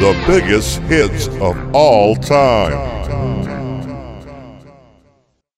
the biggest hits of all time.